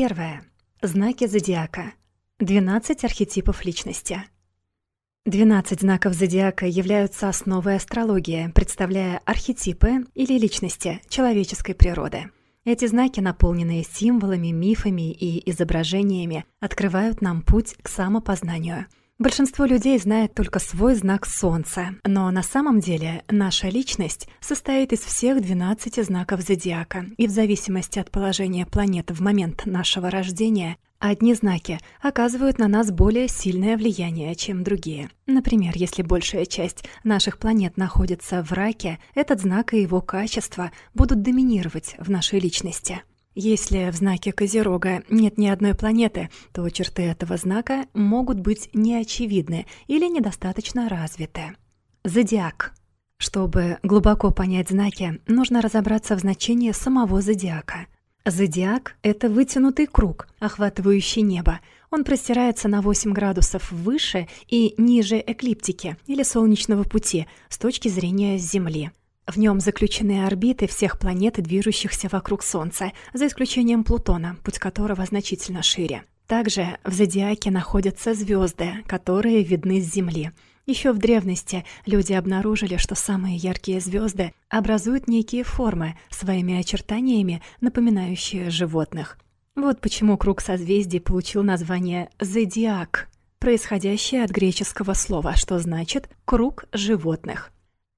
Первое. Знаки зодиака. 12 архетипов личности. 12 знаков зодиака являются основой астрологии, представляя архетипы или личности человеческой природы. Эти знаки, наполненные символами, мифами и изображениями, открывают нам путь к самопознанию – Большинство людей знает только свой знак Солнца, но на самом деле наша личность состоит из всех 12 знаков зодиака, и в зависимости от положения планеты в момент нашего рождения, одни знаки оказывают на нас более сильное влияние, чем другие. Например, если большая часть наших планет находится в раке, этот знак и его качество будут доминировать в нашей личности. Если в знаке Козерога нет ни одной планеты, то черты этого знака могут быть неочевидны или недостаточно развиты. Зодиак. Чтобы глубоко понять знаки, нужно разобраться в значении самого зодиака. Зодиак — это вытянутый круг, охватывающий небо. Он простирается на 8 градусов выше и ниже эклиптики или солнечного пути с точки зрения Земли. В нем заключены орбиты всех планет, движущихся вокруг Солнца, за исключением Плутона, путь которого значительно шире. Также в зодиаке находятся звезды, которые видны с Земли. Еще в древности люди обнаружили, что самые яркие звезды образуют некие формы, своими очертаниями напоминающие животных. Вот почему круг созвездий получил название «зодиак», происходящее от греческого слова, что значит «круг животных».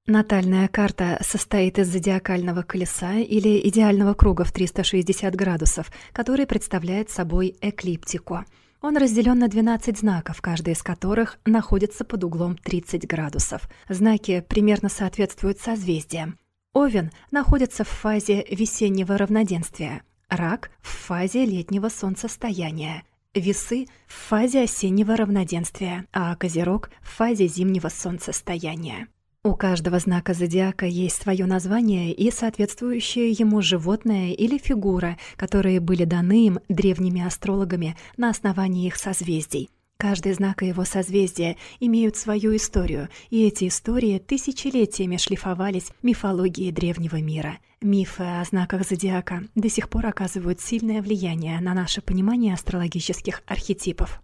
Натальная карта состоит из зодиакального колеса или идеального круга в 360 градусов, который представляет собой эклиптику. Он разделен на 12 знаков, каждый из которых находится под углом 30 градусов. Знаки примерно соответствуют созвездиям. Овен находится в фазе весеннего равноденствия, рак — в фазе летнего солнцестояния, весы — в фазе осеннего равноденствия, а козерог — в фазе зимнего солнцестояния. У каждого знака зодиака есть свое название и соответствующее ему животное или фигура, которые были даны им древними астрологами на основании их созвездий. Каждый знак и его созвездия имеют свою историю, и эти истории тысячелетиями шлифовались мифологией древнего мира. Мифы о знаках зодиака до сих пор оказывают сильное влияние на наше понимание астрологических архетипов.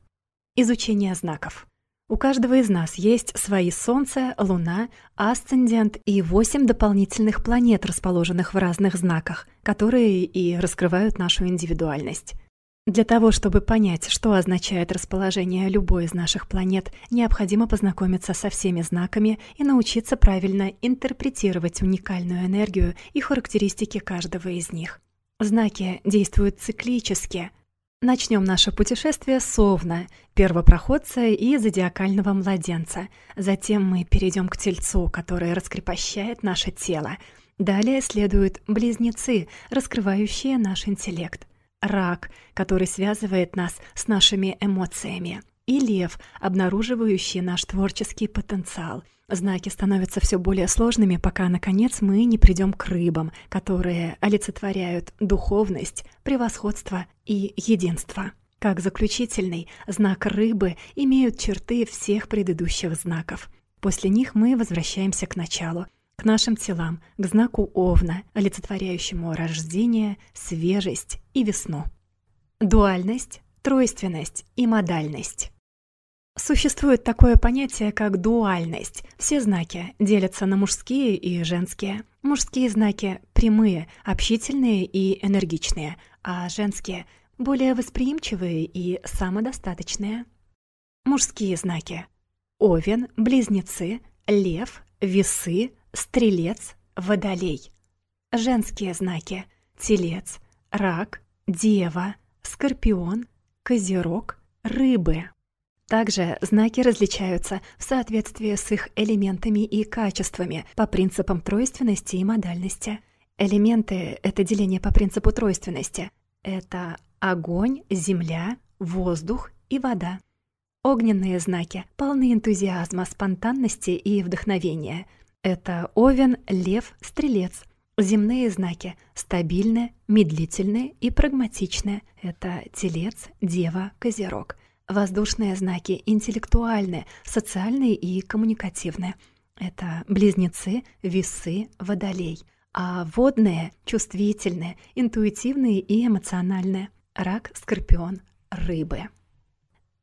Изучение знаков. У каждого из нас есть свои Солнце, Луна, асцендент и восемь дополнительных планет, расположенных в разных знаках, которые и раскрывают нашу индивидуальность. Для того, чтобы понять, что означает расположение любой из наших планет, необходимо познакомиться со всеми знаками и научиться правильно интерпретировать уникальную энергию и характеристики каждого из них. Знаки действуют циклически, Начнем наше путешествие с Овна, первопроходца и зодиакального младенца. Затем мы перейдем к Тельцу, который раскрепощает наше тело. Далее следуют Близнецы, раскрывающие наш интеллект. Рак, который связывает нас с нашими эмоциями. И Лев, обнаруживающий наш творческий потенциал – Знаки становятся все более сложными, пока, наконец, мы не придем к рыбам, которые олицетворяют духовность, превосходство и единство. Как заключительный, знак рыбы имеют черты всех предыдущих знаков. После них мы возвращаемся к началу, к нашим телам, к знаку Овна, олицетворяющему рождение, свежесть и весну. Дуальность, тройственность и модальность. Существует такое понятие, как дуальность. Все знаки делятся на мужские и женские. Мужские знаки прямые, общительные и энергичные, а женские — более восприимчивые и самодостаточные. Мужские знаки — Овен, Близнецы, Лев, Весы, Стрелец, Водолей. Женские знаки — Телец, Рак, Дева, Скорпион, Козерог, Рыбы. Также знаки различаются в соответствии с их элементами и качествами по принципам тройственности и модальности. Элементы — это деление по принципу тройственности. Это огонь, земля, воздух и вода. Огненные знаки полны энтузиазма, спонтанности и вдохновения. Это овен, лев, стрелец. Земные знаки стабильны, медлительны и прагматичны. Это телец, дева, козерог — Воздушные знаки интеллектуальны, социальные и коммуникативные. Это близнецы, весы, водолей. А водные — чувствительные, интуитивные и эмоциональные. рак, скорпион, рыбы.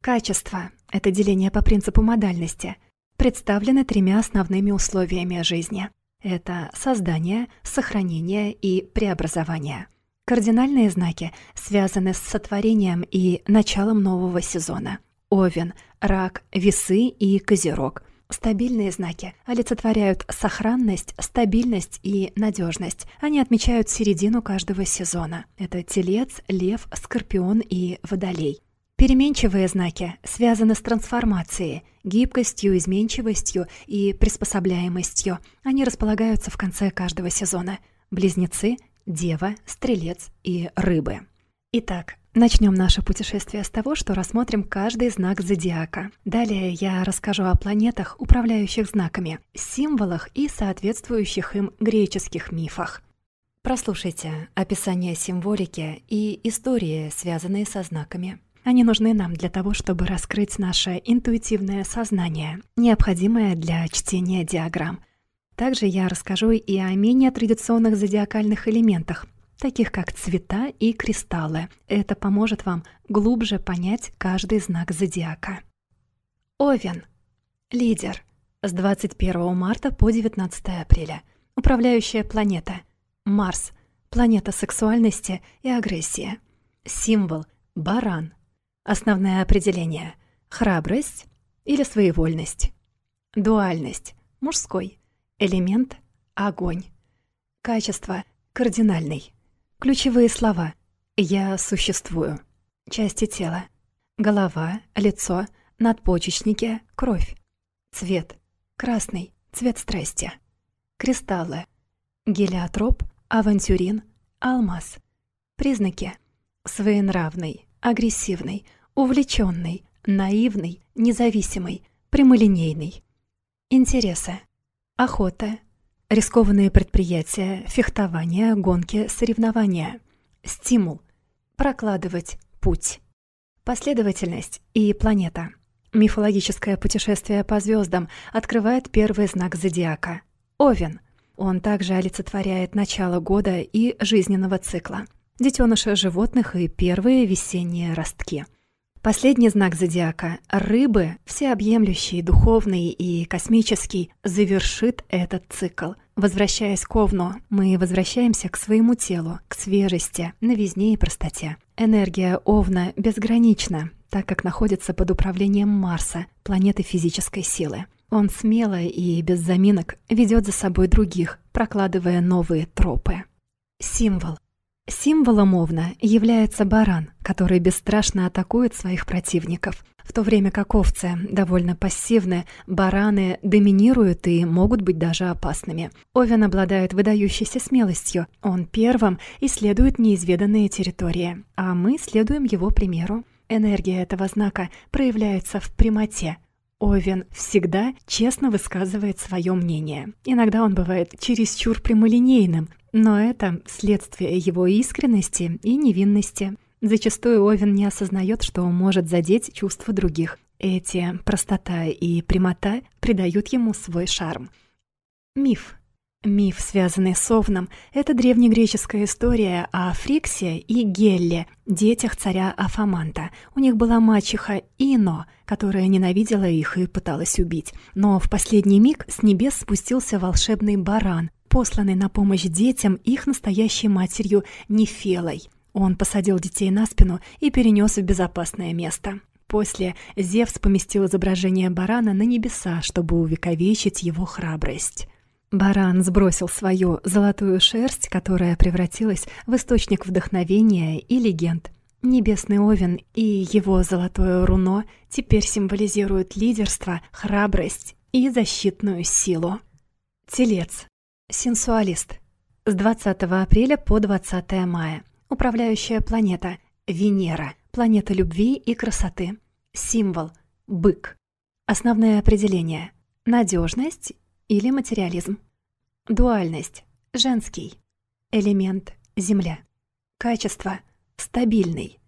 Качество — это деление по принципу модальности. Представлены тремя основными условиями жизни. Это создание, сохранение и преобразование. Кардинальные знаки связаны с сотворением и началом нового сезона. Овен, рак, весы и козерог. Стабильные знаки олицетворяют сохранность, стабильность и надежность. Они отмечают середину каждого сезона. Это телец, лев, скорпион и водолей. Переменчивые знаки связаны с трансформацией, гибкостью, изменчивостью и приспособляемостью. Они располагаются в конце каждого сезона. Близнецы, Дева, Стрелец и Рыбы. Итак, начнем наше путешествие с того, что рассмотрим каждый знак зодиака. Далее я расскажу о планетах, управляющих знаками, символах и соответствующих им греческих мифах. Прослушайте описание символики и истории, связанные со знаками. Они нужны нам для того, чтобы раскрыть наше интуитивное сознание, необходимое для чтения диаграмм. Также я расскажу и о менее традиционных зодиакальных элементах, таких как цвета и кристаллы. Это поможет вам глубже понять каждый знак зодиака. Овен. Лидер. С 21 марта по 19 апреля. Управляющая планета. Марс. Планета сексуальности и агрессии. Символ. Баран. Основное определение — храбрость или своевольность. Дуальность — мужской. Элемент — огонь. Качество — кардинальный. Ключевые слова — «я существую». Части тела — голова, лицо, надпочечники, кровь. Цвет — красный, цвет страсти. Кристаллы — гелиотроп, авантюрин, алмаз. Признаки — своенравный, агрессивный, увлеченный, наивный, независимый, прямолинейный. Интересы. Охота. Рискованные предприятия, фехтование, гонки, соревнования. Стимул. Прокладывать путь. Последовательность и планета. Мифологическое путешествие по звездам открывает первый знак зодиака — Овен. Он также олицетворяет начало года и жизненного цикла детеныши животных и первые весенние ростки. Последний знак зодиака — рыбы, всеобъемлющий, духовный и космический, завершит этот цикл. Возвращаясь к Овну, мы возвращаемся к своему телу, к свежести, новизне и простоте. Энергия Овна безгранична, так как находится под управлением Марса, планеты физической силы. Он смело и без заминок ведет за собой других, прокладывая новые тропы. Символ Символом Овна является баран, который бесстрашно атакует своих противников. В то время как овцы довольно пассивны, бараны доминируют и могут быть даже опасными. Овен обладает выдающейся смелостью. Он первым исследует неизведанные территории, а мы следуем его примеру. Энергия этого знака проявляется в прямоте. Овен всегда честно высказывает свое мнение. Иногда он бывает чересчур прямолинейным, но это следствие его искренности и невинности. Зачастую Овен не осознает, что может задеть чувства других. Эти простота и прямота придают ему свой шарм. Миф. Миф, связанный с Овном, это древнегреческая история о Фриксе и Гелле, детях царя Афаманта. У них была мачеха Ино, которая ненавидела их и пыталась убить. Но в последний миг с небес спустился волшебный баран, посланный на помощь детям их настоящей матерью Нефелой. Он посадил детей на спину и перенес в безопасное место. После Зевс поместил изображение барана на небеса, чтобы увековечить его храбрость. Баран сбросил свою золотую шерсть, которая превратилась в источник вдохновения и легенд. Небесный Овен и его золотое руно теперь символизируют лидерство, храбрость и защитную силу. Телец. Сенсуалист. С 20 апреля по 20 мая. Управляющая планета. Венера. Планета любви и красоты. Символ. Бык. Основное определение. Надежность или материализм. Дуальность. Женский. Элемент. Земля. Качество. Стабильный.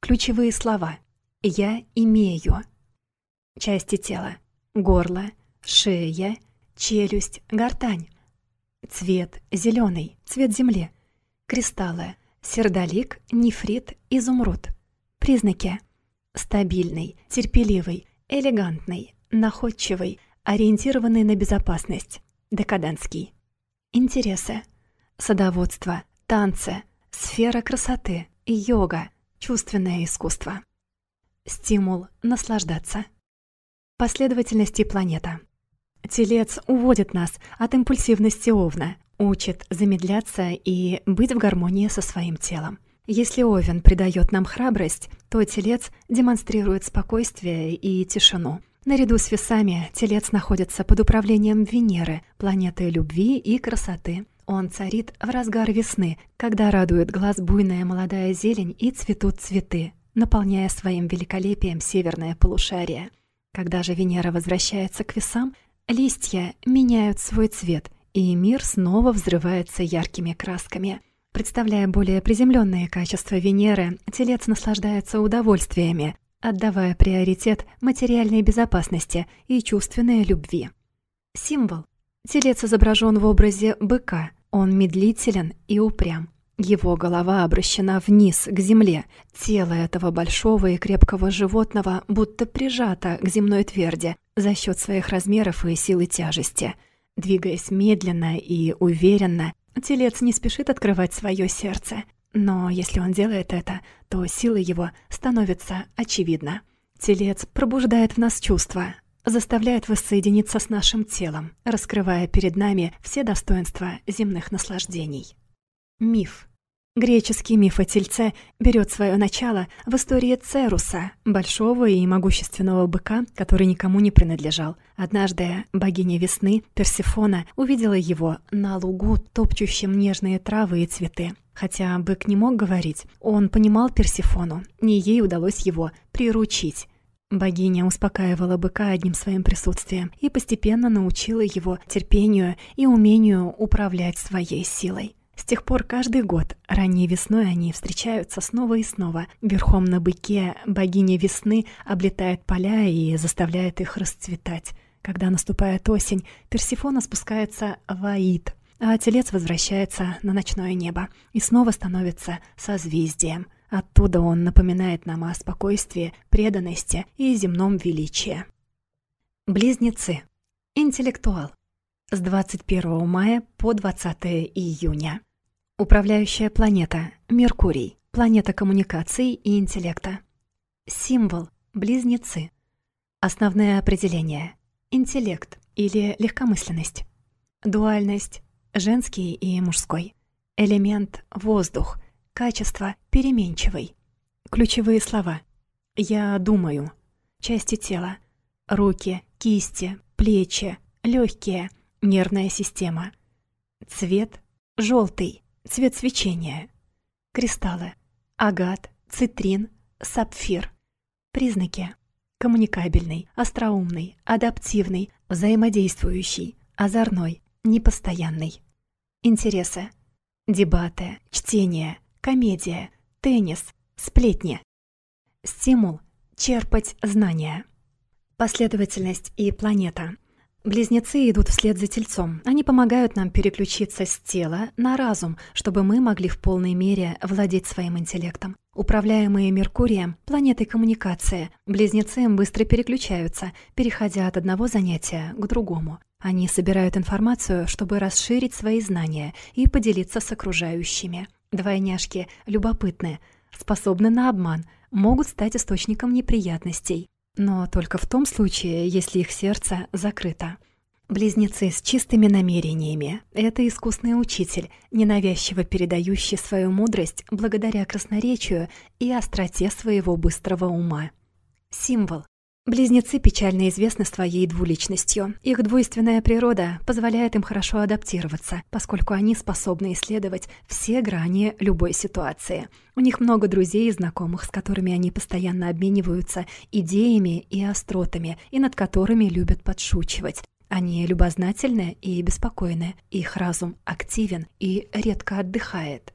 Ключевые слова. Я имею. Части тела. Горло, шея, челюсть, гортань. Цвет зеленый, цвет земли. Кристаллы. Сердолик, нефрит, Изумруд. Признаки. Стабильный, терпеливый, элегантный, находчивый, ориентированный на безопасность. Декадентский. Интересы. Садоводство, танцы, сфера красоты, йога, чувственное искусство. Стимул наслаждаться. Последовательности планета. Телец уводит нас от импульсивности Овна, учит замедляться и быть в гармонии со своим телом. Если Овен придает нам храбрость, то Телец демонстрирует спокойствие и тишину. Наряду с весами Телец находится под управлением Венеры, планеты любви и красоты. Он царит в разгар весны, когда радует глаз буйная молодая зелень и цветут цветы, наполняя своим великолепием северное полушарие. Когда же Венера возвращается к весам, листья меняют свой цвет, и мир снова взрывается яркими красками. Представляя более приземленные качества Венеры, телец наслаждается удовольствиями, отдавая приоритет материальной безопасности и чувственной любви. Символ. Телец изображен в образе быка. Он медлителен и упрям. Его голова обращена вниз, к земле. Тело этого большого и крепкого животного будто прижато к земной тверди за счет своих размеров и силы тяжести. Двигаясь медленно и уверенно, телец не спешит открывать свое сердце. Но если он делает это, то сила его становится очевидна. Телец пробуждает в нас чувства, заставляет воссоединиться с нашим телом, раскрывая перед нами все достоинства земных наслаждений. Миф. Греческий миф о Тельце берет свое начало в истории Церуса, большого и могущественного быка, который никому не принадлежал. Однажды богиня весны, Персифона, увидела его на лугу, топчущем нежные травы и цветы. Хотя бык не мог говорить, он понимал Персифону, не ей удалось его приручить. Богиня успокаивала быка одним своим присутствием и постепенно научила его терпению и умению управлять своей силой. С тех пор каждый год, ранней весной, они встречаются снова и снова. Верхом на быке богиня весны облетает поля и заставляет их расцветать. Когда наступает осень, Персифона спускается в Аид, а телец возвращается на ночное небо и снова становится созвездием. Оттуда он напоминает нам о спокойствии, преданности и земном величии. Близнецы. Интеллектуал. С 21 мая по 20 июня. Управляющая планета – Меркурий, планета коммуникаций и интеллекта. Символ – близнецы. Основное определение – интеллект или легкомысленность. Дуальность – женский и мужской. Элемент – воздух. Качество – переменчивый. Ключевые слова – я думаю. Части тела – руки, кисти, плечи, легкие, нервная система. Цвет – желтый Цвет свечения. Кристаллы. Агат, цитрин, сапфир. Признаки. Коммуникабельный, остроумный, адаптивный, взаимодействующий, озорной, непостоянный. Интересы. Дебаты, чтение, комедия, теннис, сплетни. Стимул. Черпать знания. Последовательность и планета – Близнецы идут вслед за тельцом. Они помогают нам переключиться с тела на разум, чтобы мы могли в полной мере владеть своим интеллектом. Управляемые Меркурием, планетой коммуникации, близнецы быстро переключаются, переходя от одного занятия к другому. Они собирают информацию, чтобы расширить свои знания и поделиться с окружающими. Двойняшки любопытны, способны на обман, могут стать источником неприятностей но только в том случае, если их сердце закрыто. Близнецы с чистыми намерениями — это искусный учитель, ненавязчиво передающий свою мудрость благодаря красноречию и остроте своего быстрого ума. Символ Близнецы печально известны своей двуличностью. Их двойственная природа позволяет им хорошо адаптироваться, поскольку они способны исследовать все грани любой ситуации. У них много друзей и знакомых, с которыми они постоянно обмениваются идеями и остротами, и над которыми любят подшучивать. Они любознательны и беспокойны, их разум активен и редко отдыхает.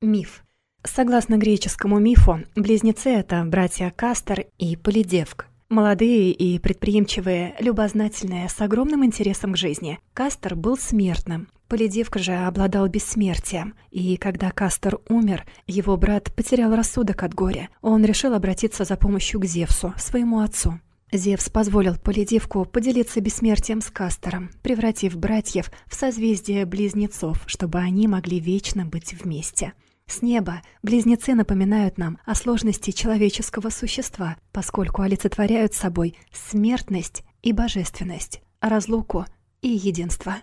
Миф. Согласно греческому мифу, близнецы — это братья Кастер и Полидевк. Молодые и предприимчивые, любознательные, с огромным интересом к жизни. Кастер был смертным. Полидевка же обладал бессмертием, и когда Кастер умер, его брат потерял рассудок от горя. Он решил обратиться за помощью к Зевсу, своему отцу. Зевс позволил Полидевку поделиться бессмертием с Кастером, превратив братьев в созвездие близнецов, чтобы они могли вечно быть вместе. С неба близнецы напоминают нам о сложности человеческого существа, поскольку олицетворяют собой смертность и божественность, разлуку и единство.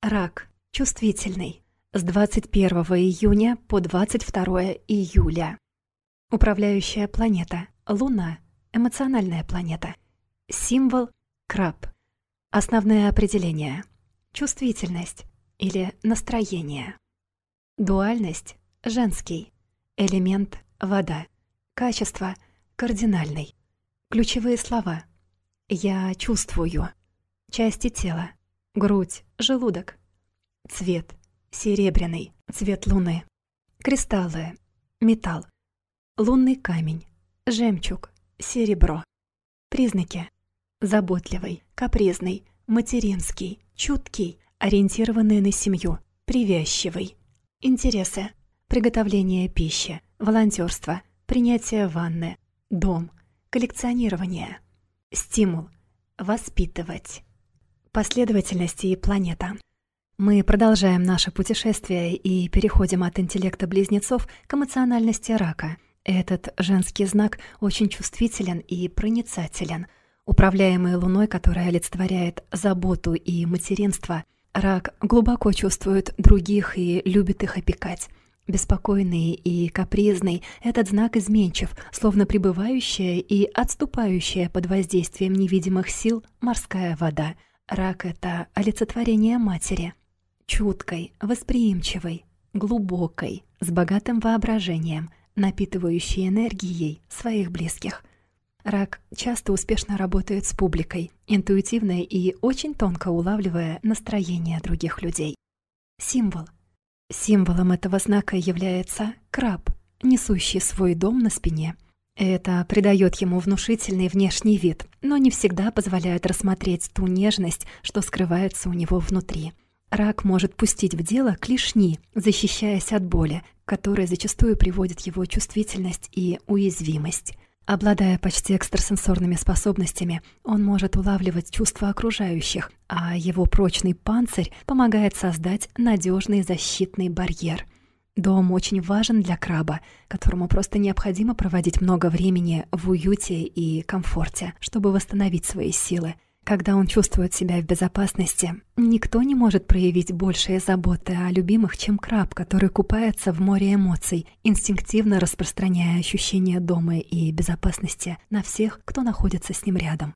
Рак. Чувствительный. С 21 июня по 22 июля. Управляющая планета. Луна. Эмоциональная планета. Символ. Краб. Основное определение. Чувствительность или настроение. Дуальность. Женский. Элемент. Вода. Качество. Кардинальный. Ключевые слова. Я чувствую. Части тела. Грудь, желудок. Цвет. Серебряный. Цвет луны. Кристаллы. Металл. Лунный камень. Жемчуг. Серебро. Признаки. Заботливый, капризный, материнский, чуткий, ориентированный на семью, привязчивый. Интересы. Приготовление пищи, волонтерство, принятие ванны, дом, коллекционирование. Стимул. Воспитывать. Последовательности и планета. Мы продолжаем наше путешествие и переходим от интеллекта близнецов к эмоциональности рака. Этот женский знак очень чувствителен и проницателен. Управляемый Луной, которая олицетворяет заботу и материнство, рак глубоко чувствует других и любит их опекать. Беспокойный и капризный, этот знак изменчив, словно пребывающая и отступающая под воздействием невидимых сил морская вода — Рак — это олицетворение матери. Чуткой, восприимчивой, глубокой, с богатым воображением, напитывающей энергией своих близких. Рак часто успешно работает с публикой, интуитивно и очень тонко улавливая настроение других людей. Символ. Символом этого знака является краб, несущий свой дом на спине — это придает ему внушительный внешний вид, но не всегда позволяет рассмотреть ту нежность, что скрывается у него внутри. Рак может пустить в дело клешни, защищаясь от боли, которая зачастую приводит его чувствительность и уязвимость. Обладая почти экстрасенсорными способностями, он может улавливать чувства окружающих, а его прочный панцирь помогает создать надежный защитный барьер — Дом очень важен для краба, которому просто необходимо проводить много времени в уюте и комфорте, чтобы восстановить свои силы. Когда он чувствует себя в безопасности, никто не может проявить большие заботы о любимых, чем краб, который купается в море эмоций, инстинктивно распространяя ощущение дома и безопасности на всех, кто находится с ним рядом.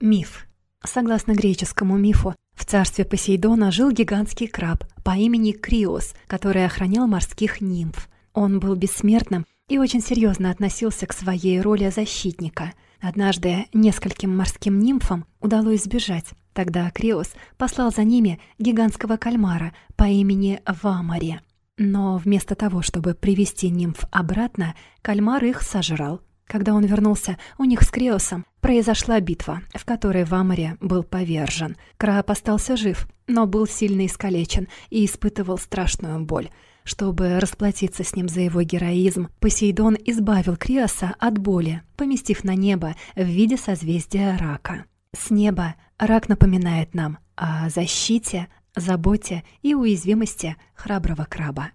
Миф. Согласно греческому мифу, в царстве Посейдона жил гигантский краб по имени Криос, который охранял морских нимф. Он был бессмертным и очень серьезно относился к своей роли защитника. Однажды нескольким морским нимфам удалось сбежать. Тогда Криос послал за ними гигантского кальмара по имени Вамари. Но вместо того, чтобы привести нимф обратно, кальмар их сожрал. Когда он вернулся, у них с Криосом произошла битва, в которой Вамаре был повержен. Краб остался жив, но был сильно искалечен и испытывал страшную боль. Чтобы расплатиться с ним за его героизм, Посейдон избавил Криоса от боли, поместив на небо в виде созвездия рака. С неба рак напоминает нам о защите, заботе и уязвимости храброго краба.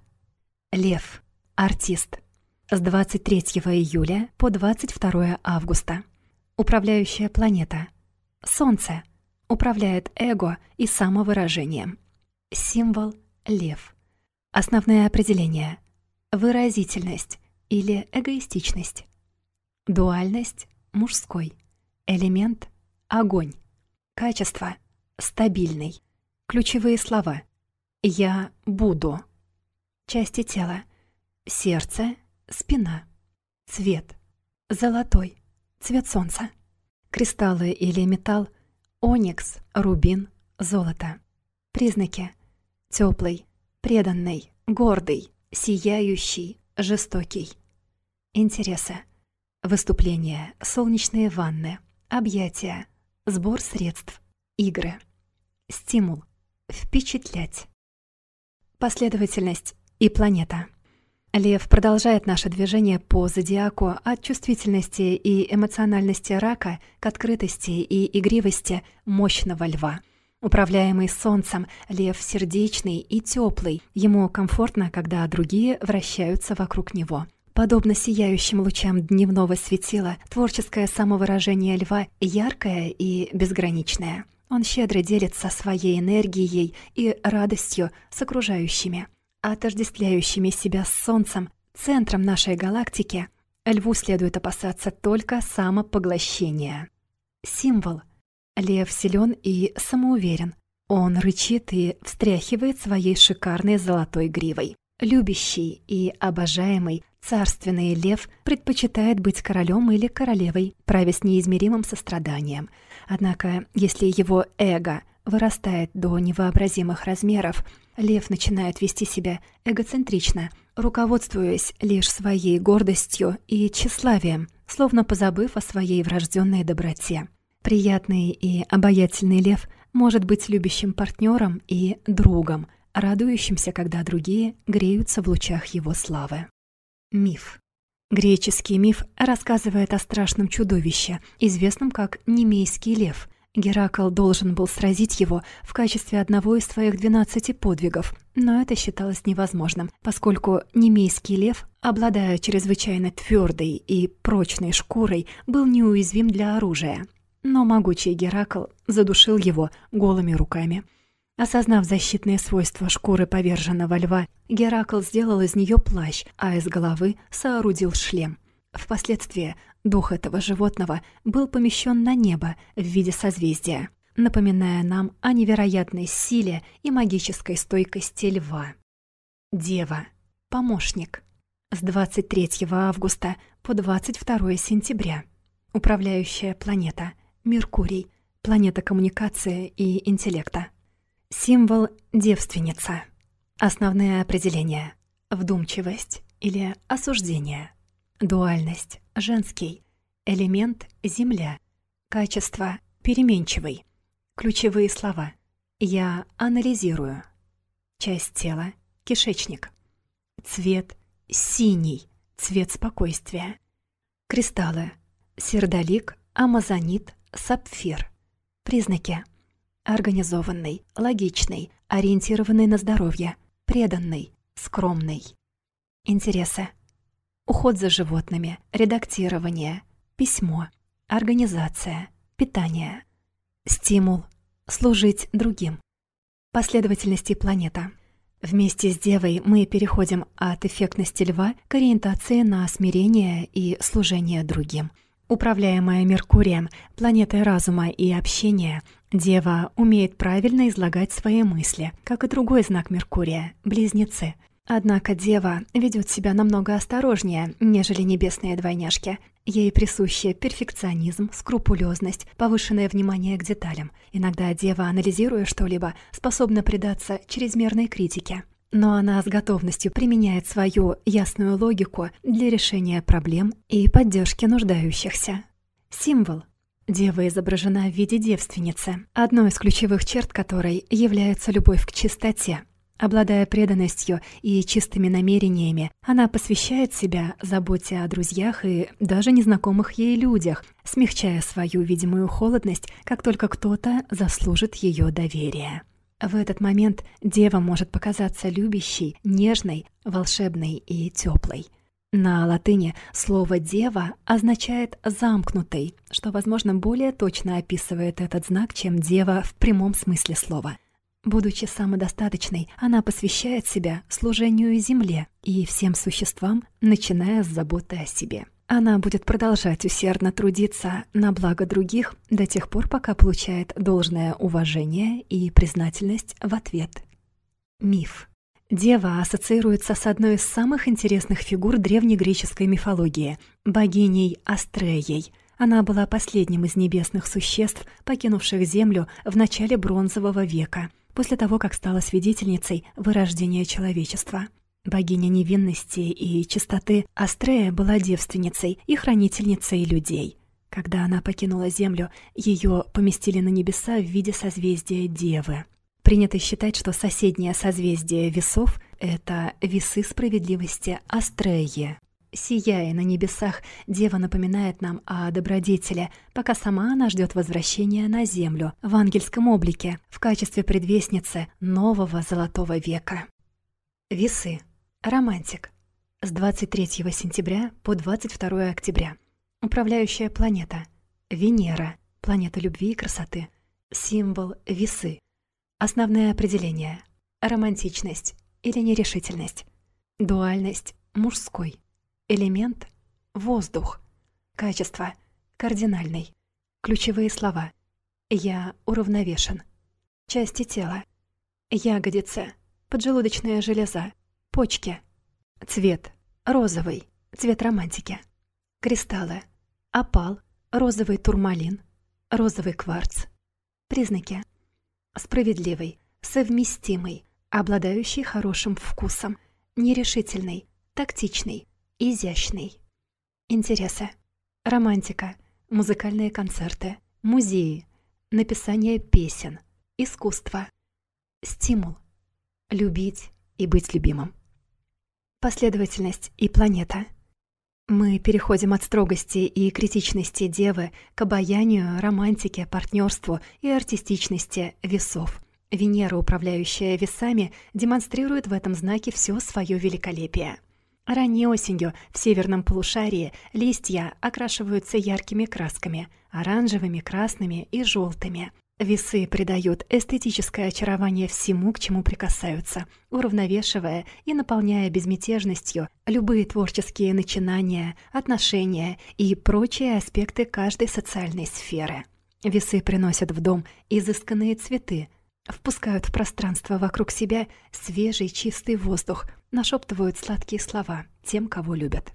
Лев. Артист с 23 июля по 22 августа. Управляющая планета. Солнце. Управляет эго и самовыражением. Символ — лев. Основное определение — выразительность или эгоистичность. Дуальность — мужской. Элемент — огонь. Качество — стабильный. Ключевые слова — «я буду». Части тела — сердце — Спина. Цвет. Золотой. Цвет солнца. Кристаллы или металл. Оникс, рубин, золото. Признаки. Теплый, преданный, гордый, сияющий, жестокий. Интересы. Выступления, солнечные ванны, объятия, сбор средств, игры. Стимул. Впечатлять. Последовательность и планета. Лев продолжает наше движение по зодиаку от чувствительности и эмоциональности рака к открытости и игривости мощного льва. Управляемый солнцем, лев сердечный и теплый. Ему комфортно, когда другие вращаются вокруг него. Подобно сияющим лучам дневного светила, творческое самовыражение льва яркое и безграничное. Он щедро делится своей энергией и радостью с окружающими отождествляющими себя с Солнцем, центром нашей галактики, льву следует опасаться только самопоглощения. Символ. Лев силен и самоуверен. Он рычит и встряхивает своей шикарной золотой гривой. Любящий и обожаемый царственный лев предпочитает быть королем или королевой, правя с неизмеримым состраданием. Однако, если его эго вырастает до невообразимых размеров, лев начинает вести себя эгоцентрично, руководствуясь лишь своей гордостью и тщеславием, словно позабыв о своей врожденной доброте. Приятный и обаятельный лев может быть любящим партнером и другом, радующимся, когда другие греются в лучах его славы. Миф. Греческий миф рассказывает о страшном чудовище, известном как Немейский лев – Геракл должен был сразить его в качестве одного из своих двенадцати подвигов, но это считалось невозможным, поскольку немейский лев, обладая чрезвычайно твердой и прочной шкурой, был неуязвим для оружия. Но могучий Геракл задушил его голыми руками. Осознав защитные свойства шкуры поверженного льва, Геракл сделал из нее плащ, а из головы соорудил шлем. Впоследствии Дух этого животного был помещен на небо в виде созвездия, напоминая нам о невероятной силе и магической стойкости льва. Дева. Помощник. С 23 августа по 22 сентября. Управляющая планета. Меркурий. Планета коммуникации и интеллекта. Символ девственница. Основные определения. Вдумчивость или осуждение. Дуальность женский, элемент земля, качество переменчивый, ключевые слова. Я анализирую. Часть тела кишечник. Цвет синий, цвет спокойствия. Кристаллы сердолик, амазонит, сапфир. Признаки: организованный, логичный, ориентированный на здоровье, преданный, скромный. Интересы: уход за животными, редактирование, письмо, организация, питание, стимул, служить другим. Последовательности планета. Вместе с Девой мы переходим от эффектности льва к ориентации на смирение и служение другим. Управляемая Меркурием, планетой разума и общения, Дева умеет правильно излагать свои мысли, как и другой знак Меркурия — близнецы — Однако дева ведет себя намного осторожнее, нежели небесные двойняшки. Ей присущи перфекционизм, скрупулезность, повышенное внимание к деталям. Иногда дева, анализируя что-либо, способна предаться чрезмерной критике. Но она с готовностью применяет свою ясную логику для решения проблем и поддержки нуждающихся. Символ. Дева изображена в виде девственницы, одной из ключевых черт которой является любовь к чистоте. Обладая преданностью и чистыми намерениями, она посвящает себя заботе о друзьях и даже незнакомых ей людях, смягчая свою видимую холодность, как только кто-то заслужит ее доверие. В этот момент дева может показаться любящей, нежной, волшебной и теплой. На латыни слово «дева» означает «замкнутый», что, возможно, более точно описывает этот знак, чем «дева» в прямом смысле слова — Будучи самодостаточной, она посвящает себя служению земле и всем существам, начиная с заботы о себе. Она будет продолжать усердно трудиться на благо других до тех пор, пока получает должное уважение и признательность в ответ. Миф. Дева ассоциируется с одной из самых интересных фигур древнегреческой мифологии — богиней Астреей. Она была последним из небесных существ, покинувших Землю в начале Бронзового века — после того, как стала свидетельницей вырождения человечества. Богиня невинности и чистоты Астрея была девственницей и хранительницей людей. Когда она покинула Землю, ее поместили на небеса в виде созвездия Девы. Принято считать, что соседнее созвездие весов — это весы справедливости Астреи. Сияя на небесах, Дева напоминает нам о добродетели, пока сама она ждет возвращения на Землю в ангельском облике в качестве предвестницы нового золотого века. Весы. Романтик. С 23 сентября по 22 октября. Управляющая планета. Венера. Планета любви и красоты. Символ весы. Основное определение. Романтичность или нерешительность. Дуальность мужской. Элемент – воздух. Качество – кардинальный. Ключевые слова. Я уравновешен. Части тела. Ягодицы, поджелудочная железа, почки. Цвет – розовый, цвет романтики. Кристаллы. Опал, розовый турмалин, розовый кварц. Признаки. Справедливый, совместимый, обладающий хорошим вкусом, нерешительный, тактичный, изящный. Интересы. Романтика, музыкальные концерты, музеи, написание песен, искусство. Стимул. Любить и быть любимым. Последовательность и планета. Мы переходим от строгости и критичности девы к обаянию, романтике, партнерству и артистичности весов. Венера, управляющая весами, демонстрирует в этом знаке все свое великолепие. Ранней осенью в северном полушарии листья окрашиваются яркими красками – оранжевыми, красными и желтыми. Весы придают эстетическое очарование всему, к чему прикасаются, уравновешивая и наполняя безмятежностью любые творческие начинания, отношения и прочие аспекты каждой социальной сферы. Весы приносят в дом изысканные цветы, впускают в пространство вокруг себя свежий чистый воздух, нашептывают сладкие слова тем, кого любят.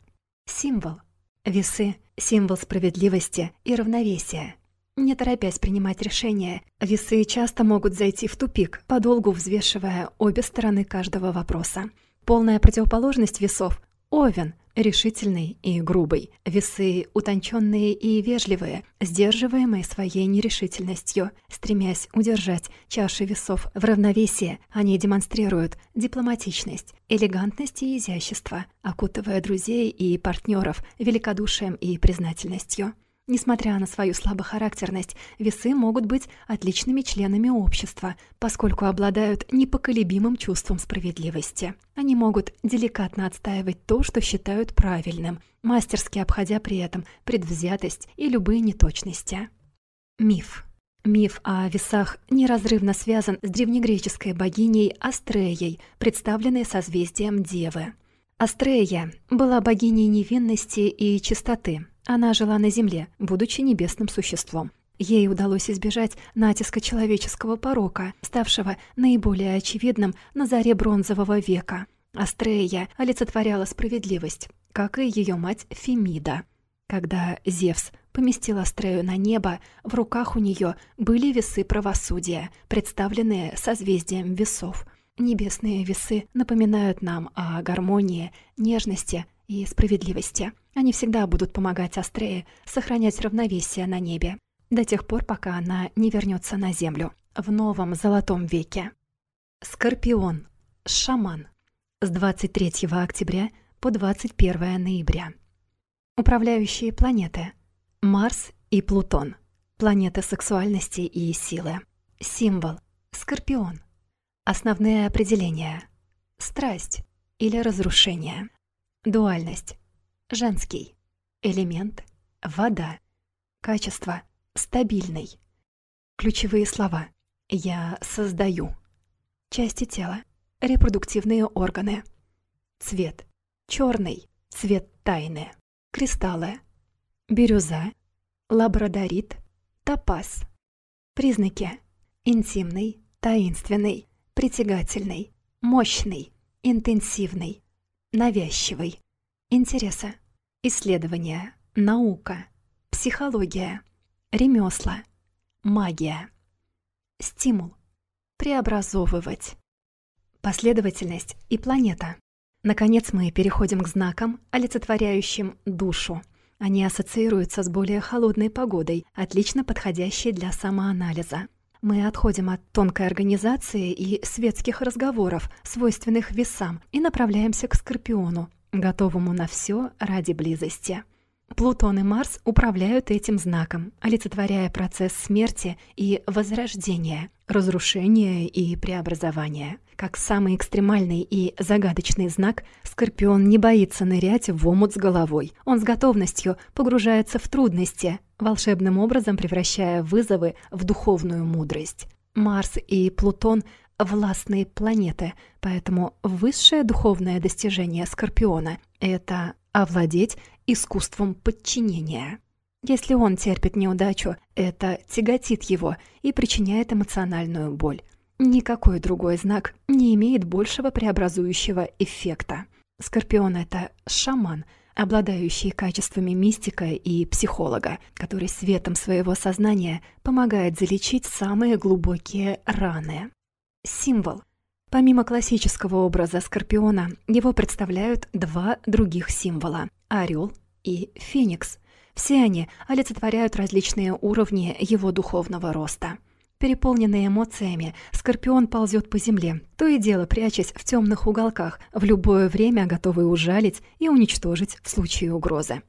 Символ. Весы — символ справедливости и равновесия, не торопясь принимать решения, весы часто могут зайти в тупик, подолгу взвешивая обе стороны каждого вопроса. Полная противоположность весов — Овен, решительный и грубый. Весы утонченные и вежливые, сдерживаемые своей нерешительностью. Стремясь удержать чаши весов в равновесии, они демонстрируют дипломатичность, элегантность и изящество, окутывая друзей и партнеров великодушием и признательностью. Несмотря на свою слабохарактерность, весы могут быть отличными членами общества, поскольку обладают непоколебимым чувством справедливости. Они могут деликатно отстаивать то, что считают правильным, мастерски обходя при этом предвзятость и любые неточности. Миф. Миф о весах неразрывно связан с древнегреческой богиней Астреей, представленной созвездием Девы. Астрея была богиней невинности и чистоты, она жила на Земле, будучи небесным существом. Ей удалось избежать натиска человеческого порока, ставшего наиболее очевидным на заре бронзового века. Астрея олицетворяла справедливость, как и ее мать Фемида. Когда Зевс поместил Астрею на небо, в руках у нее были весы правосудия, представленные созвездием весов. Небесные весы напоминают нам о гармонии, нежности и справедливости. Они всегда будут помогать Астрее сохранять равновесие на небе, до тех пор, пока она не вернется на Землю в новом золотом веке. Скорпион. Шаман. С 23 октября по 21 ноября. Управляющие планеты. Марс и Плутон. Планеты сексуальности и силы. Символ. Скорпион. Основные определения. Страсть или разрушение. Дуальность. Женский. Элемент. Вода. Качество. Стабильный. Ключевые слова. Я создаю. Части тела. Репродуктивные органы. Цвет. Черный. Цвет тайны. Кристаллы. Бирюза. Лабрадорит. Топаз. Признаки. Интимный. Таинственный. Притягательный. Мощный. Интенсивный навязчивый. Интересы. Исследования. Наука. Психология. Ремесла. Магия. Стимул. Преобразовывать. Последовательность и планета. Наконец мы переходим к знакам, олицетворяющим душу. Они ассоциируются с более холодной погодой, отлично подходящей для самоанализа. Мы отходим от тонкой организации и светских разговоров, свойственных весам, и направляемся к Скорпиону, готовому на все ради близости. Плутон и Марс управляют этим знаком, олицетворяя процесс смерти и возрождения, разрушения и преобразования. Как самый экстремальный и загадочный знак, Скорпион не боится нырять в омут с головой. Он с готовностью погружается в трудности, волшебным образом превращая вызовы в духовную мудрость. Марс и Плутон — властные планеты, поэтому высшее духовное достижение Скорпиона — это овладеть искусством подчинения. Если он терпит неудачу, это тяготит его и причиняет эмоциональную боль. Никакой другой знак не имеет большего преобразующего эффекта. Скорпион — это шаман, обладающий качествами мистика и психолога, который светом своего сознания помогает залечить самые глубокие раны. Символ. Помимо классического образа Скорпиона, его представляют два других символа — орел и феникс. Все они олицетворяют различные уровни его духовного роста. Переполненный эмоциями, Скорпион ползет по земле, то и дело прячась в темных уголках, в любое время готовый ужалить и уничтожить в случае угрозы.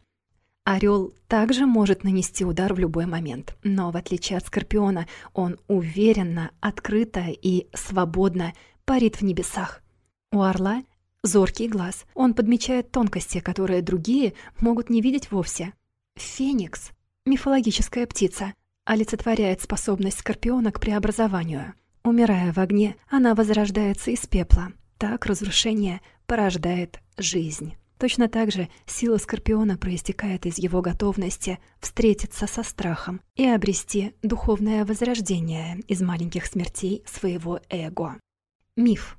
Орел также может нанести удар в любой момент, но в отличие от Скорпиона, он уверенно, открыто и свободно парит в небесах. У орла зоркий глаз, он подмечает тонкости, которые другие могут не видеть вовсе. Феникс — мифологическая птица, олицетворяет способность Скорпиона к преобразованию. Умирая в огне, она возрождается из пепла. Так разрушение порождает жизнь. Точно так же сила Скорпиона проистекает из его готовности встретиться со страхом и обрести духовное возрождение из маленьких смертей своего эго. Миф.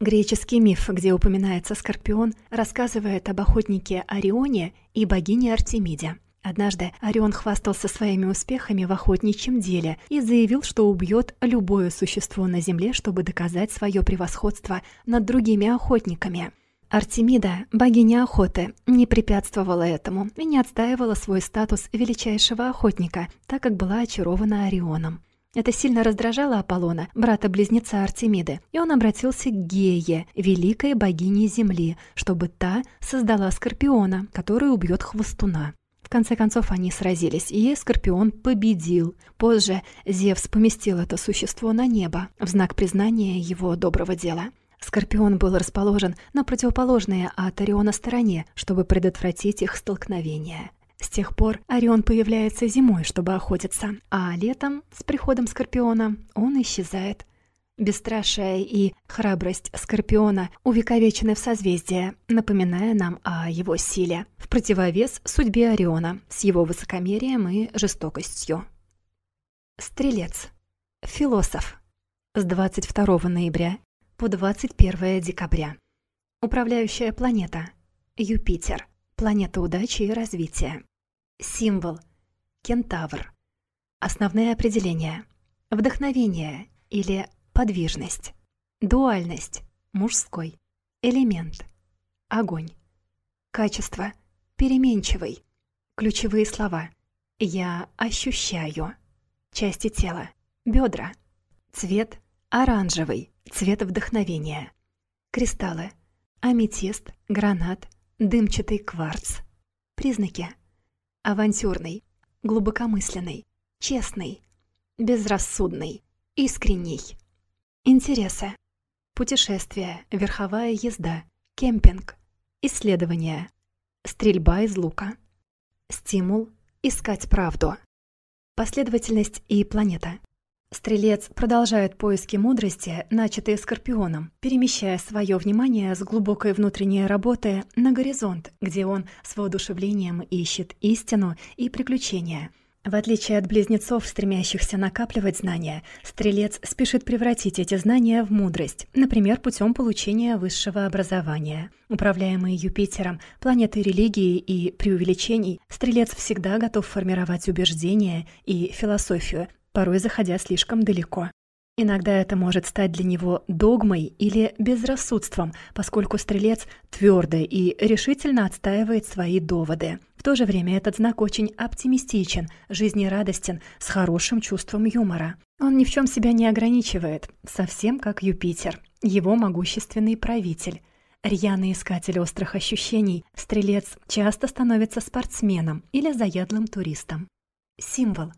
Греческий миф, где упоминается Скорпион, рассказывает об охотнике Орионе и богине Артемиде. Однажды Орион хвастался своими успехами в охотничьем деле и заявил, что убьет любое существо на Земле, чтобы доказать свое превосходство над другими охотниками. Артемида, богиня охоты, не препятствовала этому и не отстаивала свой статус величайшего охотника, так как была очарована Орионом. Это сильно раздражало Аполлона, брата-близнеца Артемиды, и он обратился к Гее, великой богине Земли, чтобы та создала Скорпиона, который убьет хвостуна. В конце концов они сразились, и Скорпион победил. Позже Зевс поместил это существо на небо в знак признания его доброго дела. Скорпион был расположен на противоположной от Ориона стороне, чтобы предотвратить их столкновение. С тех пор Орион появляется зимой, чтобы охотиться, а летом, с приходом Скорпиона, он исчезает. Бесстрашие и храбрость Скорпиона увековечены в созвездии, напоминая нам о его силе, в противовес судьбе Ориона с его высокомерием и жестокостью. Стрелец. Философ. С 22 ноября по 21 декабря. Управляющая планета. Юпитер. Планета удачи и развития. Символ. Кентавр. Основные определения. Вдохновение или Подвижность. Дуальность. Мужской. Элемент. Огонь. Качество. Переменчивый. Ключевые слова. Я ощущаю. Части тела. Бедра. Цвет. Оранжевый. Цвет вдохновения. Кристаллы. Аметист, гранат, дымчатый кварц. Признаки. Авантюрный, глубокомысленный, честный, безрассудный, искренний. Интересы. Путешествия, верховая езда, кемпинг, исследования, стрельба из лука. Стимул – искать правду. Последовательность и планета. Стрелец продолжает поиски мудрости, начатые Скорпионом, перемещая свое внимание с глубокой внутренней работы на горизонт, где он с воодушевлением ищет истину и приключения – в отличие от близнецов, стремящихся накапливать знания, стрелец спешит превратить эти знания в мудрость, например, путем получения высшего образования. Управляемый Юпитером, планетой религии и преувеличений, стрелец всегда готов формировать убеждения и философию, порой заходя слишком далеко. Иногда это может стать для него догмой или безрассудством, поскольку стрелец твердо и решительно отстаивает свои доводы. В то же время этот знак очень оптимистичен, жизнерадостен, с хорошим чувством юмора. Он ни в чем себя не ограничивает, совсем как Юпитер, его могущественный правитель. Рьяный искатель острых ощущений, стрелец часто становится спортсменом или заядлым туристом. Символ.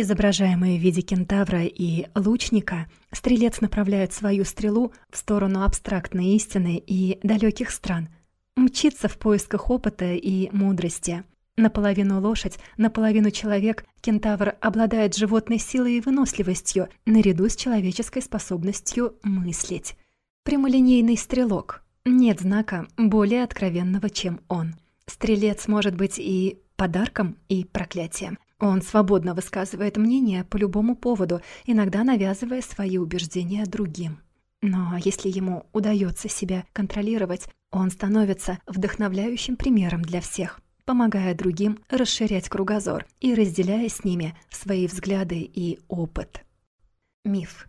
Изображаемый в виде кентавра и лучника, стрелец направляет свою стрелу в сторону абстрактной истины и далеких стран, мчится в поисках опыта и мудрости. Наполовину лошадь, наполовину человек, кентавр обладает животной силой и выносливостью, наряду с человеческой способностью мыслить. Прямолинейный стрелок. Нет знака более откровенного, чем он. Стрелец может быть и подарком, и проклятием. Он свободно высказывает мнение по любому поводу, иногда навязывая свои убеждения другим. Но если ему удается себя контролировать, он становится вдохновляющим примером для всех, помогая другим расширять кругозор и разделяя с ними свои взгляды и опыт. Миф.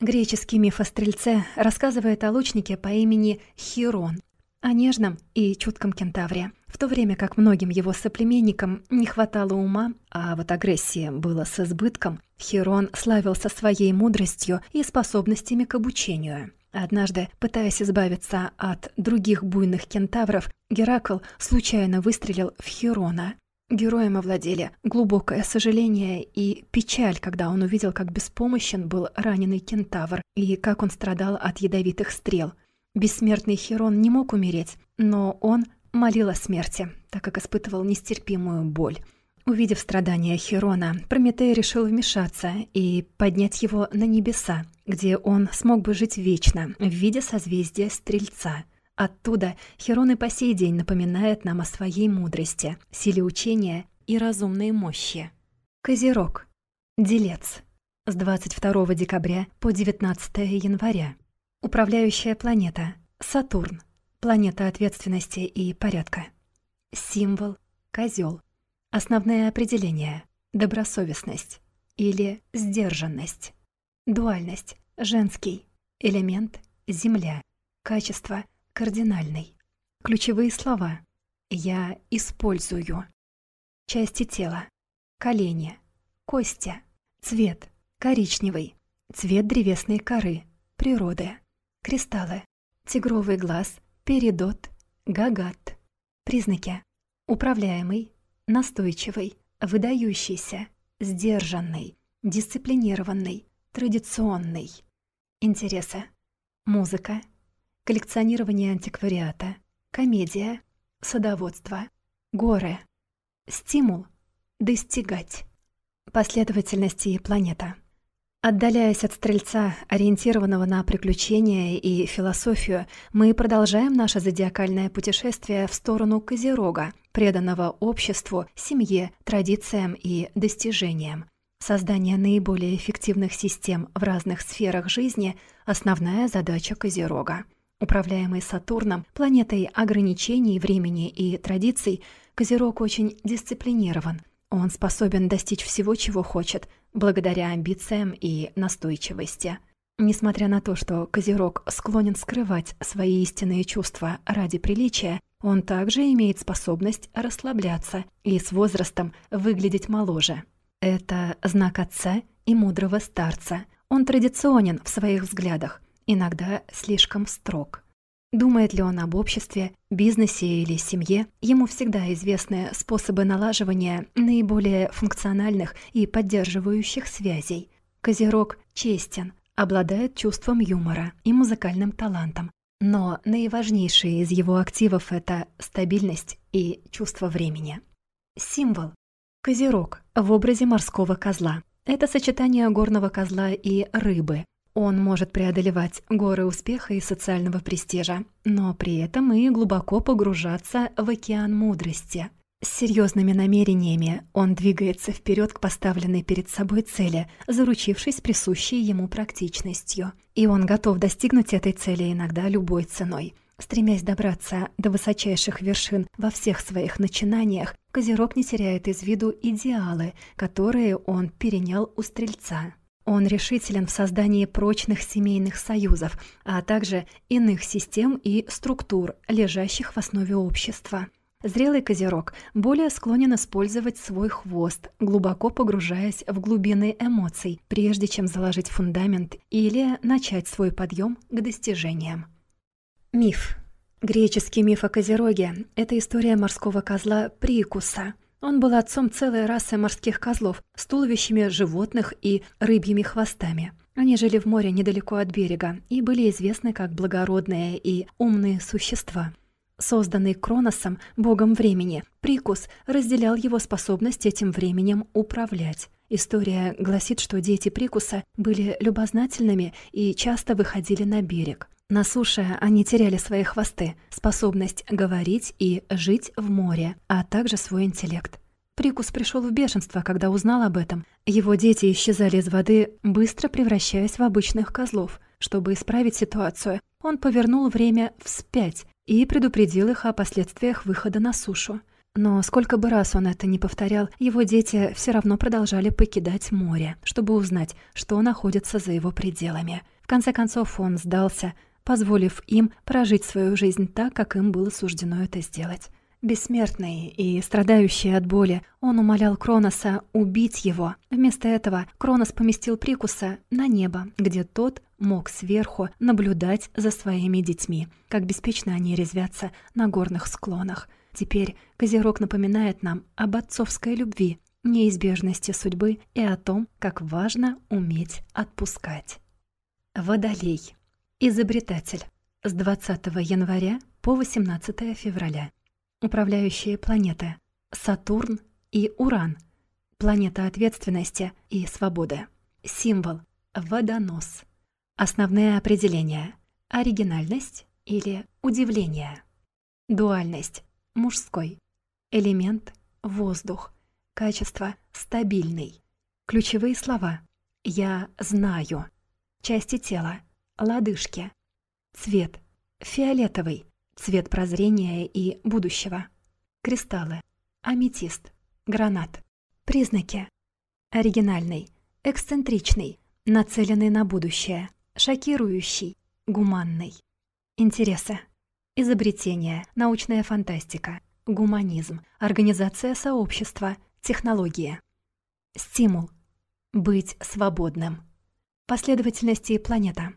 Греческий миф о стрельце рассказывает о лучнике по имени Хирон, о нежном и чутком кентавре, в то время как многим его соплеменникам не хватало ума, а вот агрессии было с избытком, Хирон славился своей мудростью и способностями к обучению. Однажды, пытаясь избавиться от других буйных кентавров, Геракл случайно выстрелил в Хирона. Героем овладели глубокое сожаление и печаль, когда он увидел, как беспомощен был раненый кентавр и как он страдал от ядовитых стрел – Бессмертный Херон не мог умереть, но он молил о смерти, так как испытывал нестерпимую боль. Увидев страдания Херона, Прометей решил вмешаться и поднять его на небеса, где он смог бы жить вечно в виде созвездия Стрельца. Оттуда Херон и по сей день напоминает нам о своей мудрости, силе учения и разумной мощи. Козерог. Делец. С 22 декабря по 19 января. Управляющая планета. Сатурн. Планета ответственности и порядка. Символ. Козел. Основное определение. Добросовестность. Или сдержанность. Дуальность. Женский. Элемент. Земля. Качество. Кардинальный. Ключевые слова. Я использую. Части тела. Колени. Кости. Цвет. Коричневый. Цвет древесной коры. Природы. Кристаллы. Тигровый глаз. Передот. Гагат. Признаки. Управляемый. Настойчивый. Выдающийся. Сдержанный. Дисциплинированный. Традиционный. Интересы. Музыка. Коллекционирование антиквариата. Комедия. Садоводство. Горы. Стимул. Достигать. Последовательности и планета. Отдаляясь от стрельца, ориентированного на приключения и философию, мы продолжаем наше зодиакальное путешествие в сторону Козерога, преданного обществу, семье, традициям и достижениям. Создание наиболее эффективных систем в разных сферах жизни – основная задача Козерога. Управляемый Сатурном, планетой ограничений времени и традиций, Козерог очень дисциплинирован. Он способен достичь всего, чего хочет, благодаря амбициям и настойчивости. Несмотря на то, что Козерог склонен скрывать свои истинные чувства ради приличия, он также имеет способность расслабляться и с возрастом выглядеть моложе. Это знак отца и мудрого старца. Он традиционен в своих взглядах, иногда слишком строг. Думает ли он об обществе, бизнесе или семье, ему всегда известны способы налаживания наиболее функциональных и поддерживающих связей. Козерог честен, обладает чувством юмора и музыкальным талантом. Но наиважнейшие из его активов — это стабильность и чувство времени. Символ. Козерог в образе морского козла. Это сочетание горного козла и рыбы, он может преодолевать горы успеха и социального престижа, но при этом и глубоко погружаться в океан мудрости. С серьезными намерениями он двигается вперед к поставленной перед собой цели, заручившись присущей ему практичностью. И он готов достигнуть этой цели иногда любой ценой. Стремясь добраться до высочайших вершин во всех своих начинаниях, Козерог не теряет из виду идеалы, которые он перенял у Стрельца. Он решителен в создании прочных семейных союзов, а также иных систем и структур, лежащих в основе общества. Зрелый козерог более склонен использовать свой хвост, глубоко погружаясь в глубины эмоций, прежде чем заложить фундамент или начать свой подъем к достижениям. Миф. Греческий миф о козероге – это история морского козла Прикуса. Он был отцом целой расы морских козлов с туловищами животных и рыбьими хвостами. Они жили в море недалеко от берега и были известны как благородные и умные существа – Созданный Кроносом, богом времени, Прикус разделял его способность этим временем управлять. История гласит, что дети Прикуса были любознательными и часто выходили на берег. На суше они теряли свои хвосты, способность говорить и жить в море, а также свой интеллект. Прикус пришел в бешенство, когда узнал об этом. Его дети исчезали из воды, быстро превращаясь в обычных козлов. Чтобы исправить ситуацию, он повернул время вспять и предупредил их о последствиях выхода на сушу. Но сколько бы раз он это не повторял, его дети все равно продолжали покидать море, чтобы узнать, что находится за его пределами. В конце концов он сдался, позволив им прожить свою жизнь так, как им было суждено это сделать. Бессмертный и страдающий от боли, он умолял Кроноса убить его. Вместо этого Кронос поместил Прикуса на небо, где тот мог сверху наблюдать за своими детьми, как беспечно они резвятся на горных склонах. Теперь Козерог напоминает нам об отцовской любви, неизбежности судьбы и о том, как важно уметь отпускать. Водолей. Изобретатель. С 20 января по 18 февраля. Управляющие планеты. Сатурн и Уран. Планета ответственности и свободы. Символ. Водонос. Основные определения. Оригинальность или удивление. Дуальность. Мужской. Элемент. Воздух. Качество. Стабильный. Ключевые слова. Я знаю. Части тела. Лодыжки. Цвет. Фиолетовый. Цвет прозрения и будущего. Кристаллы. Аметист. Гранат. Признаки. Оригинальный. Эксцентричный. Нацеленный на будущее Шокирующий, гуманный. Интересы. Изобретение, научная фантастика, гуманизм, организация сообщества, технология. Стимул. Быть свободным. Последовательности планета.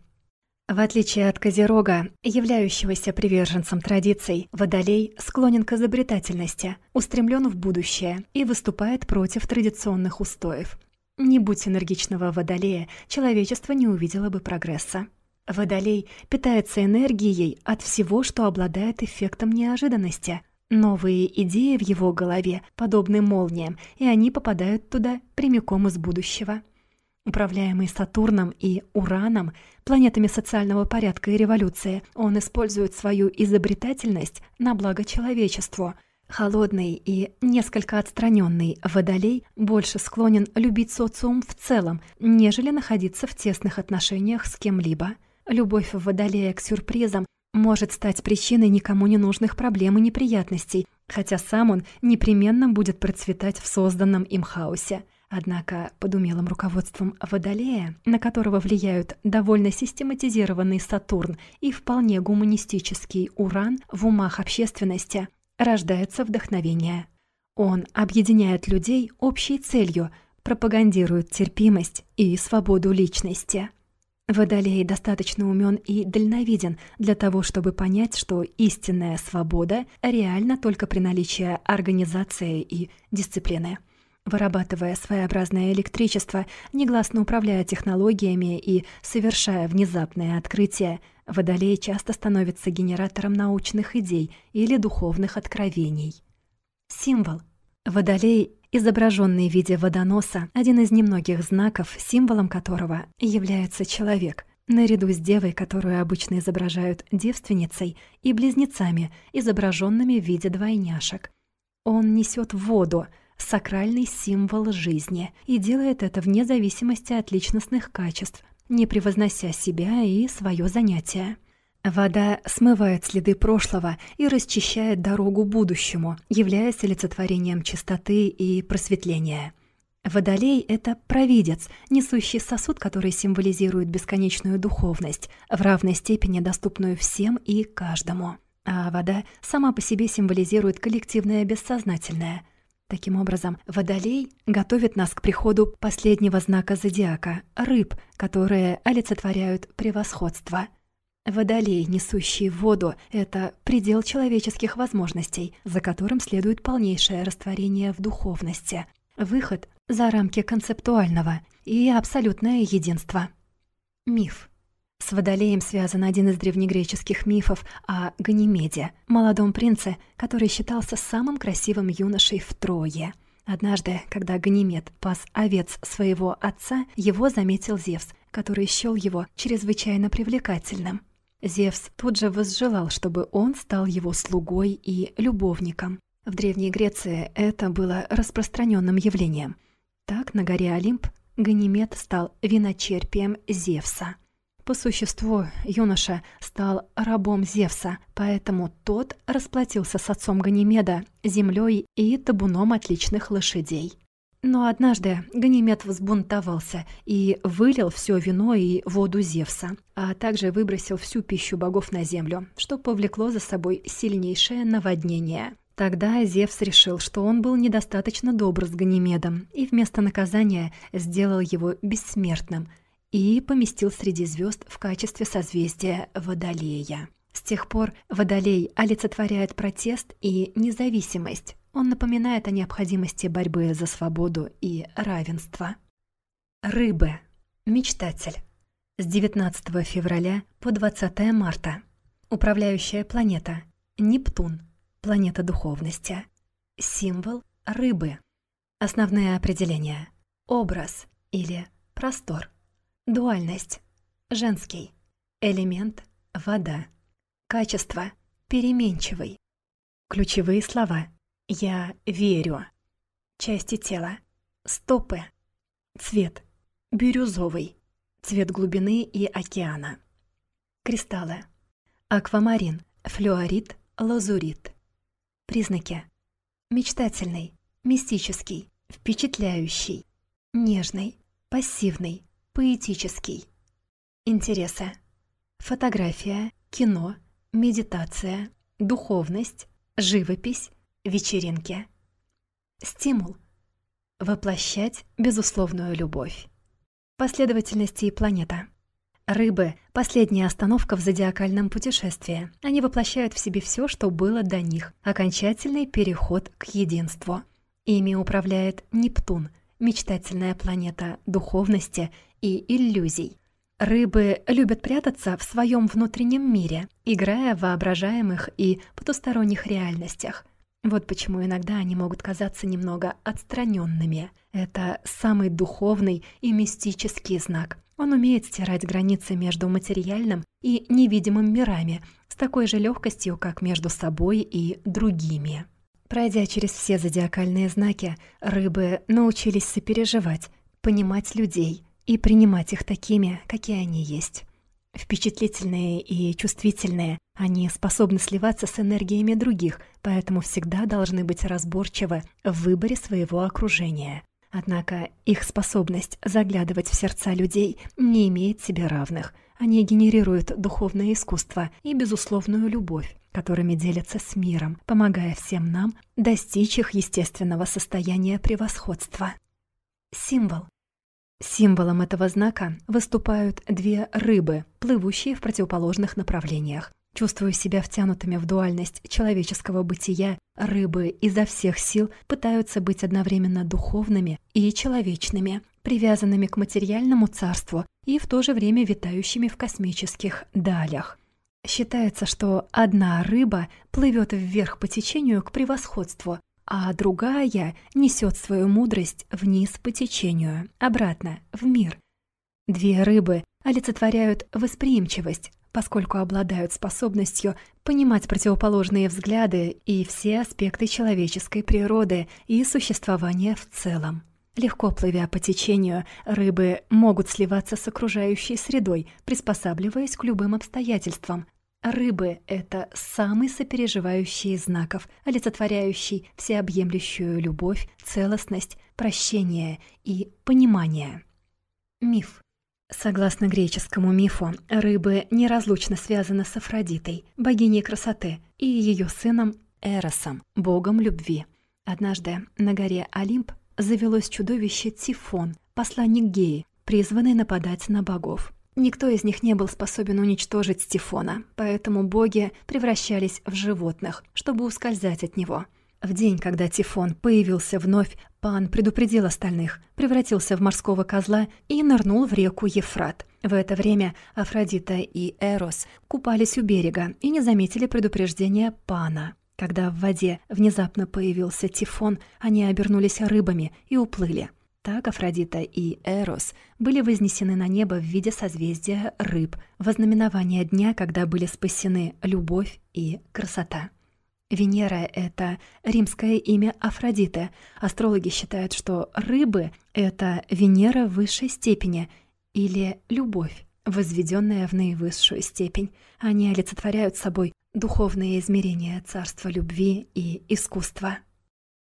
В отличие от Козерога, являющегося приверженцем традиций, Водолей склонен к изобретательности, устремлен в будущее и выступает против традиционных устоев – не будь энергичного водолея, человечество не увидело бы прогресса. Водолей питается энергией от всего, что обладает эффектом неожиданности. Новые идеи в его голове подобны молниям, и они попадают туда прямиком из будущего. Управляемый Сатурном и Ураном, планетами социального порядка и революции, он использует свою изобретательность на благо человечеству – Холодный и несколько отстраненный водолей больше склонен любить социум в целом, нежели находиться в тесных отношениях с кем-либо. Любовь водолея к сюрпризам может стать причиной никому не нужных проблем и неприятностей, хотя сам он непременно будет процветать в созданном им хаосе. Однако под умелым руководством Водолея, на которого влияют довольно систематизированный Сатурн и вполне гуманистический Уран в умах общественности – рождается вдохновение. Он объединяет людей общей целью, пропагандирует терпимость и свободу личности. Водолей достаточно умен и дальновиден для того, чтобы понять, что истинная свобода реальна только при наличии организации и дисциплины. Вырабатывая своеобразное электричество, негласно управляя технологиями и совершая внезапные открытия, Водолей часто становится генератором научных идей или духовных откровений. Символ. Водолей, изображенный в виде водоноса, один из немногих знаков, символом которого является человек, наряду с девой, которую обычно изображают девственницей, и близнецами, изображенными в виде двойняшек. Он несет воду, сакральный символ жизни, и делает это вне зависимости от личностных качеств, не превознося себя и свое занятие. Вода смывает следы прошлого и расчищает дорогу будущему, являясь олицетворением чистоты и просветления. Водолей — это провидец, несущий сосуд, который символизирует бесконечную духовность, в равной степени доступную всем и каждому. а вода сама по себе символизирует коллективное бессознательное. Таким образом, Водолей готовит нас к приходу последнего знака зодиака — рыб, которые олицетворяют превосходство. Водолей, несущий воду, — это предел человеческих возможностей, за которым следует полнейшее растворение в духовности, выход за рамки концептуального и абсолютное единство. Миф. С Водолеем связан один из древнегреческих мифов о Ганимеде, молодом принце, который считался самым красивым юношей в Трое. Однажды, когда Ганимед пас овец своего отца, его заметил Зевс, который счёл его чрезвычайно привлекательным. Зевс тут же возжелал, чтобы он стал его слугой и любовником. В Древней Греции это было распространенным явлением. Так на горе Олимп Ганимед стал виночерпием Зевса. По существу юноша стал рабом Зевса, поэтому тот расплатился с отцом Ганимеда землей и табуном отличных лошадей. Но однажды Ганимед взбунтовался и вылил все вино и воду Зевса, а также выбросил всю пищу богов на землю, что повлекло за собой сильнейшее наводнение. Тогда Зевс решил, что он был недостаточно добр с Ганимедом и вместо наказания сделал его бессмертным – и поместил среди звезд в качестве созвездия Водолея. С тех пор Водолей олицетворяет протест и независимость. Он напоминает о необходимости борьбы за свободу и равенство. Рыбы. Мечтатель. С 19 февраля по 20 марта. Управляющая планета. Нептун. Планета духовности. Символ рыбы. Основные определения. Образ или простор. Дуальность. Женский. Элемент. Вода. Качество. Переменчивый. Ключевые слова. Я верю. Части тела. Стопы. Цвет. Бирюзовый. Цвет глубины и океана. Кристаллы. Аквамарин. Флюорит. Лазурит. Признаки. Мечтательный. Мистический. Впечатляющий. Нежный. Пассивный Поэтический. Интересы. Фотография, кино, медитация, духовность, живопись, вечеринки. Стимул. Воплощать безусловную любовь. Последовательности и планета. Рыбы — последняя остановка в зодиакальном путешествии. Они воплощают в себе все, что было до них. Окончательный переход к единству. Ими управляет Нептун, мечтательная планета духовности — и иллюзий. Рыбы любят прятаться в своем внутреннем мире, играя в воображаемых и потусторонних реальностях. Вот почему иногда они могут казаться немного отстраненными. Это самый духовный и мистический знак. Он умеет стирать границы между материальным и невидимым мирами с такой же легкостью, как между собой и другими. Пройдя через все зодиакальные знаки, рыбы научились сопереживать, понимать людей – и принимать их такими, какие они есть. Впечатлительные и чувствительные, они способны сливаться с энергиями других, поэтому всегда должны быть разборчивы в выборе своего окружения. Однако их способность заглядывать в сердца людей не имеет себе равных. Они генерируют духовное искусство и безусловную любовь, которыми делятся с миром, помогая всем нам достичь их естественного состояния превосходства. Символ Символом этого знака выступают две рыбы, плывущие в противоположных направлениях. Чувствуя себя втянутыми в дуальность человеческого бытия, рыбы изо всех сил пытаются быть одновременно духовными и человечными, привязанными к материальному царству и в то же время витающими в космических далях. Считается, что одна рыба плывет вверх по течению к превосходству, а другая несет свою мудрость вниз по течению, обратно, в мир. Две рыбы олицетворяют восприимчивость, поскольку обладают способностью понимать противоположные взгляды и все аспекты человеческой природы и существования в целом. Легко плывя по течению, рыбы могут сливаться с окружающей средой, приспосабливаясь к любым обстоятельствам, Рыбы — это самый сопереживающий из знаков, олицетворяющий всеобъемлющую любовь, целостность, прощение и понимание. Миф. Согласно греческому мифу, рыбы неразлучно связаны с Афродитой, богиней красоты, и ее сыном Эросом, богом любви. Однажды на горе Олимп завелось чудовище Тифон, посланник Геи, призванный нападать на богов. Никто из них не был способен уничтожить Тифона, поэтому боги превращались в животных, чтобы ускользать от него. В день, когда Тифон появился вновь, Пан предупредил остальных, превратился в морского козла и нырнул в реку Ефрат. В это время Афродита и Эрос купались у берега и не заметили предупреждения Пана. Когда в воде внезапно появился Тифон, они обернулись рыбами и уплыли. Так Афродита и Эрос были вознесены на небо в виде созвездия рыб, вознаменование дня, когда были спасены любовь и красота. Венера — это римское имя Афродиты. Астрологи считают, что рыбы — это Венера высшей степени или любовь, возведенная в наивысшую степень. Они олицетворяют собой духовные измерения царства любви и искусства.